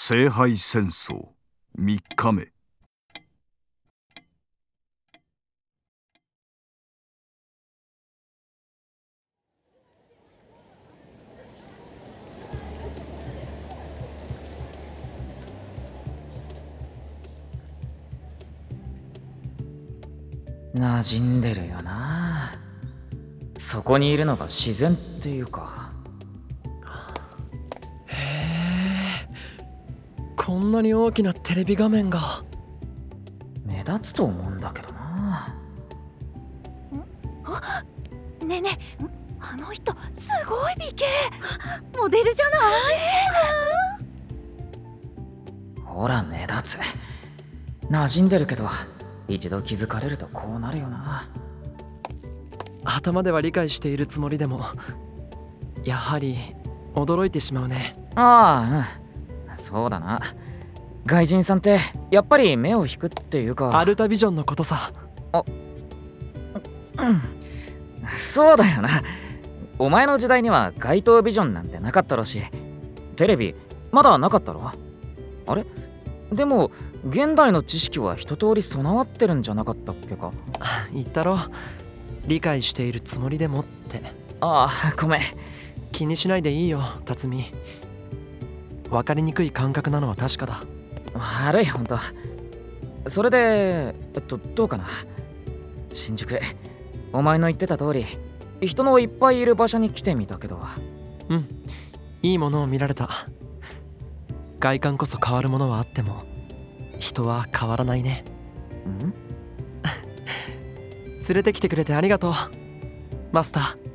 聖杯戦争3日目。馴染んでるよな。そこにいるのが自然っていうか。こんなに大きなテレビ画面が。目立つと思うんだけどな。ねえねえ。あの人すごい美形。モデルじゃない？ほら目立つ。馴染んでるけど一度気づかれるとこうなるよな。頭では理解しているつもりでもやはり驚いてしまうね。ああうんそうだな。外人さんってやっぱり目を引くっていうか。アルタビジョンのことさ。そうだよな。お前の時代には街頭ビジョンなんてなかったろしテレビまだなかったろ？あれ？でも現代の知識は一通り備わってるんじゃなかったっけか？言ったろ。理解しているつもりでもって。ああごめん。気にしないでいいよ辰巳分かりにくい感覚なのは確かだ。悪いほんとそれでえっとどうかな。新宿お前の言ってた通り人のいっぱいいる場所に来てみたけど。うん。いいものを見られた。外観こそ変わるものはあっても人は変わらないね。ん？連れてきてくれてありがとう。マスター